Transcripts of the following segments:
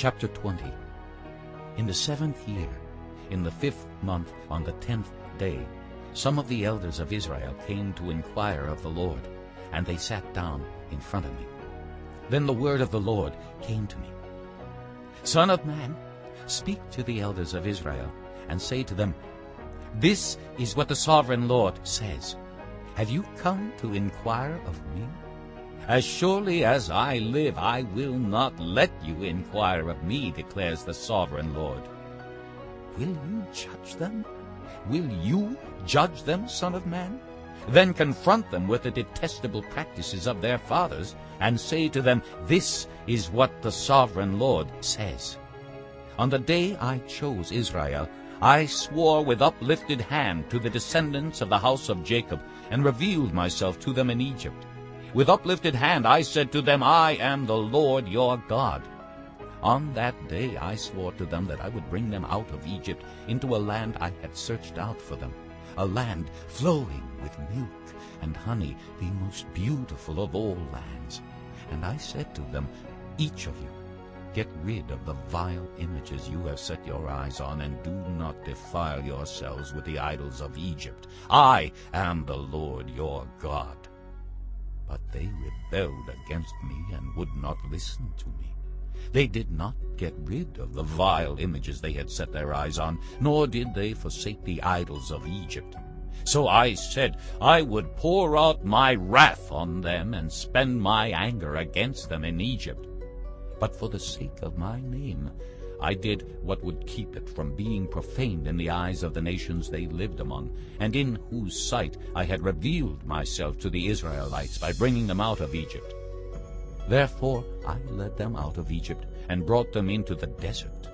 Chapter 20 In the seventh year, in the fifth month, on the tenth day, some of the elders of Israel came to inquire of the Lord, and they sat down in front of me. Then the word of the Lord came to me. Son of man, speak to the elders of Israel, and say to them, This is what the sovereign Lord says. Have you come to inquire of me? As surely as I live, I will not let you inquire of me, declares the sovereign Lord. Will you judge them? Will you judge them, son of man? Then confront them with the detestable practices of their fathers, and say to them, This is what the sovereign Lord says. On the day I chose Israel, I swore with uplifted hand to the descendants of the house of Jacob, and revealed myself to them in Egypt. With uplifted hand I said to them, I am the Lord your God. On that day I swore to them that I would bring them out of Egypt into a land I had searched out for them, a land flowing with milk and honey, the most beautiful of all lands. And I said to them, Each of you, get rid of the vile images you have set your eyes on, and do not defile yourselves with the idols of Egypt. I am the Lord your God. But they rebelled against me and would not listen to me. They did not get rid of the vile images they had set their eyes on, nor did they forsake the idols of Egypt. So I said I would pour out my wrath on them and spend my anger against them in Egypt. But for the sake of my name I did what would keep it from being profaned in the eyes of the nations they lived among, and in whose sight I had revealed myself to the Israelites by bringing them out of Egypt. Therefore I led them out of Egypt and brought them into the desert.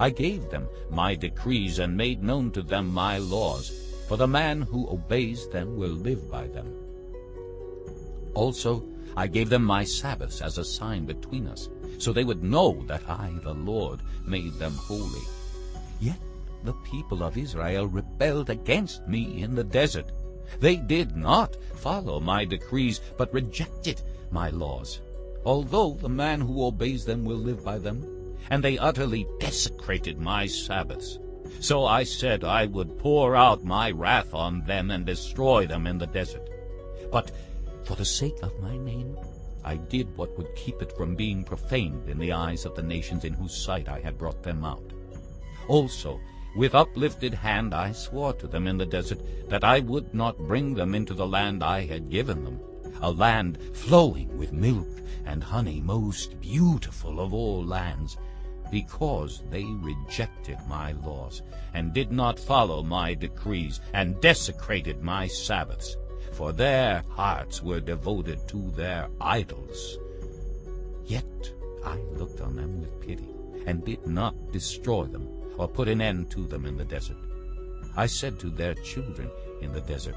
I gave them my decrees and made known to them my laws, for the man who obeys them will live by them. Also I gave them my Sabbaths as a sign between us, so they would know that I, the Lord, made them holy. Yet the people of Israel rebelled against me in the desert. They did not follow my decrees, but rejected my laws, although the man who obeys them will live by them. And they utterly desecrated my Sabbaths. So I said I would pour out my wrath on them and destroy them in the desert. But for the sake of my name, I did what would keep it from being profaned in the eyes of the nations in whose sight I had brought them out. Also, with uplifted hand I swore to them in the desert that I would not bring them into the land I had given them, a land flowing with milk and honey, most beautiful of all lands, because they rejected my laws, and did not follow my decrees, and desecrated my Sabbaths for their hearts were devoted to their idols. Yet I looked on them with pity, and did not destroy them, or put an end to them in the desert. I said to their children in the desert,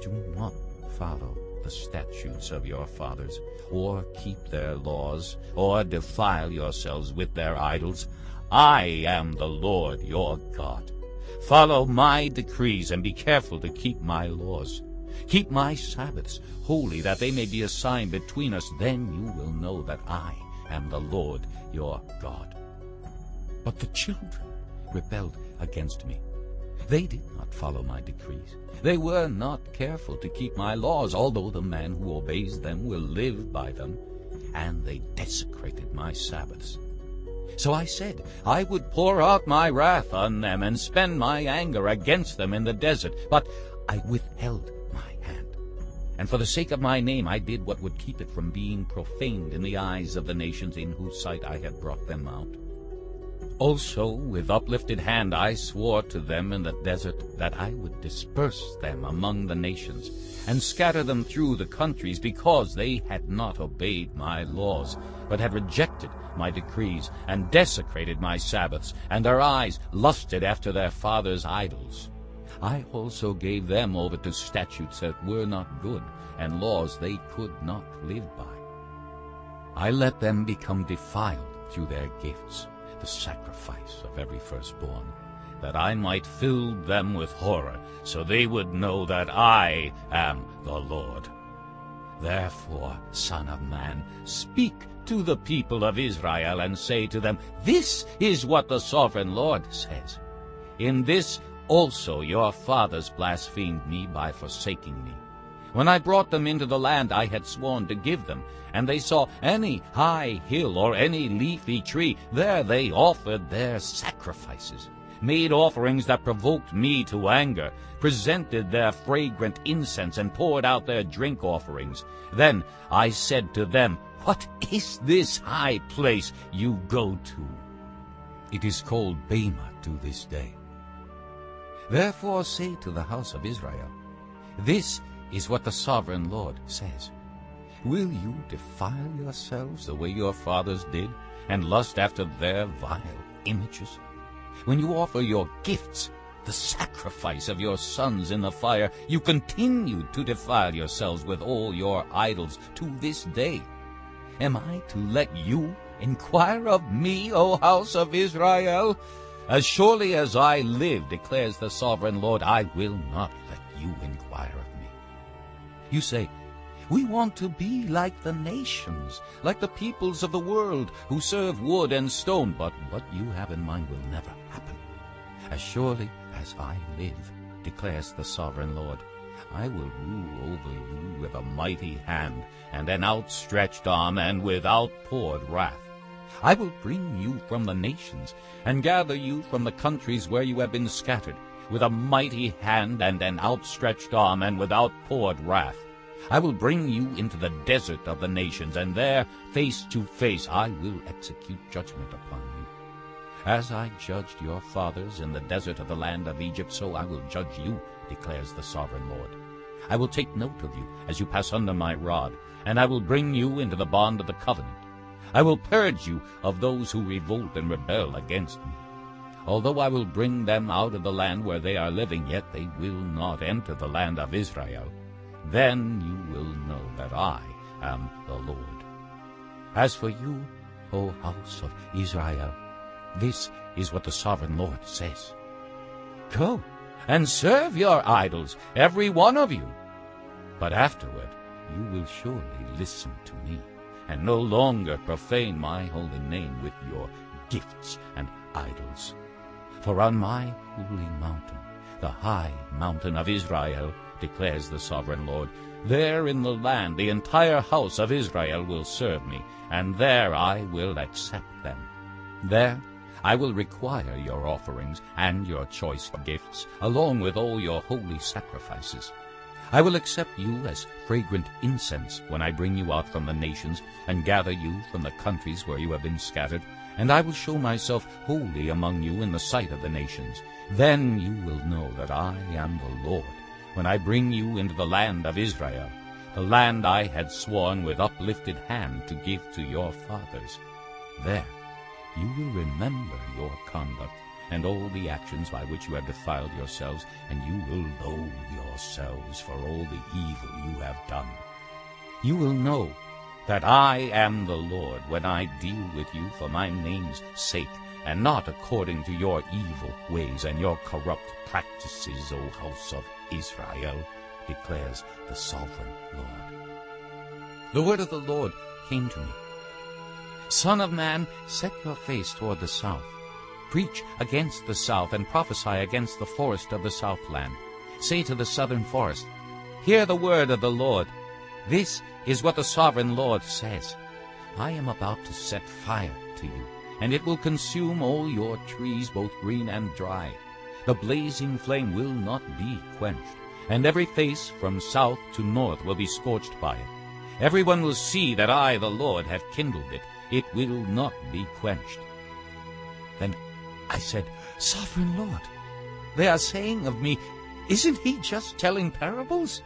Do not follow the statutes of your fathers, or keep their laws, or defile yourselves with their idols. I am the Lord your God. Follow my decrees, and be careful to keep my laws. Keep my Sabbaths holy, that they may be a sign between us. Then you will know that I am the Lord your God. But the children rebelled against me. They did not follow my decrees. They were not careful to keep my laws, although the man who obeys them will live by them. And they desecrated my Sabbaths. So I said I would pour out my wrath on them and spend my anger against them in the desert. But I withheld and for the sake of my name I did what would keep it from being profaned in the eyes of the nations in whose sight I had brought them out. Also with uplifted hand I swore to them in the desert that I would disperse them among the nations, and scatter them through the countries, because they had not obeyed my laws, but had rejected my decrees, and desecrated my Sabbaths, and their eyes lusted after their fathers' idols. I also gave them over to statutes that were not good, and laws they could not live by. I let them become defiled through their gifts, the sacrifice of every firstborn, that I might fill them with horror, so they would know that I am the Lord. Therefore, Son of Man, speak to the people of Israel and say to them, This is what the sovereign Lord says. In this also your fathers blasphemed me by forsaking me. When I brought them into the land I had sworn to give them, and they saw any high hill or any leafy tree, there they offered their sacrifices, made offerings that provoked me to anger, presented their fragrant incense, and poured out their drink offerings. Then I said to them, What is this high place you go to? It is called Bamah to this day. Therefore say to the house of Israel, This is what the sovereign Lord says. Will you defile yourselves the way your fathers did, and lust after their vile images? When you offer your gifts, the sacrifice of your sons in the fire, you continue to defile yourselves with all your idols to this day. Am I to let you inquire of me, O house of Israel? As surely as I live, declares the sovereign Lord, I will not let you inquire of me. you say, we want to be like the nations, like the peoples of the world who serve wood and stone. But what you have in mind will never happen. As surely as I live, declares the sovereign Lord, I will rule over you with a mighty hand and an outstretched arm and with outpoured wrath. I will bring you from the nations and gather you from the countries where you have been scattered with a mighty hand and an outstretched arm and with outpoured wrath. I will bring you into the desert of the nations, and there, face to face, I will execute judgment upon you. As I judged your fathers in the desert of the land of Egypt, so I will judge you, declares the sovereign Lord. I will take note of you as you pass under my rod, and I will bring you into the bond of the covenant. I will purge you of those who revolt and rebel against me. Although I will bring them out of the land where they are living, yet they will not enter the land of Israel. Then you will know that I am the Lord. As for you, O house of Israel, this is what the sovereign Lord says. Go and serve your idols, every one of you. But afterward you will surely listen to me, and no longer profane my holy name with your gifts and idols. For on my holy mountain, the high mountain of Israel, declares the sovereign Lord, there in the land the entire house of Israel will serve me, and there I will accept them. There I will require your offerings and your choice gifts, along with all your holy sacrifices. I will accept you as fragrant incense when I bring you out from the nations and gather you from the countries where you have been scattered, and I will show myself holy among you in the sight of the nations. Then you will know that I am the Lord, when I bring you into the land of Israel, the land I had sworn with uplifted hand to give to your fathers. There you will remember your conduct and all the actions by which you have defiled yourselves, and you will loathe yourselves for all the evil you have done. You will know that I am the Lord when I deal with you for my name's sake, and not according to your evil ways and your corrupt practices, O house of Israel, declares the sovereign Lord. The word of the Lord came to me. Son of man, set your face toward the south. Preach against the south, and prophesy against the forest of the southland. Say to the southern forest, Hear the word of the Lord. This is what the sovereign Lord says. I am about to set fire to you, and it will consume all your trees, both green and dry. The blazing flame will not be quenched, and every face from south to north will be scorched by it. Everyone will see that I, the Lord, have kindled it. It will not be quenched. I said, Sovereign Lord, they are saying of me, Isn't he just telling parables?